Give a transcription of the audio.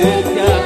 Yeah.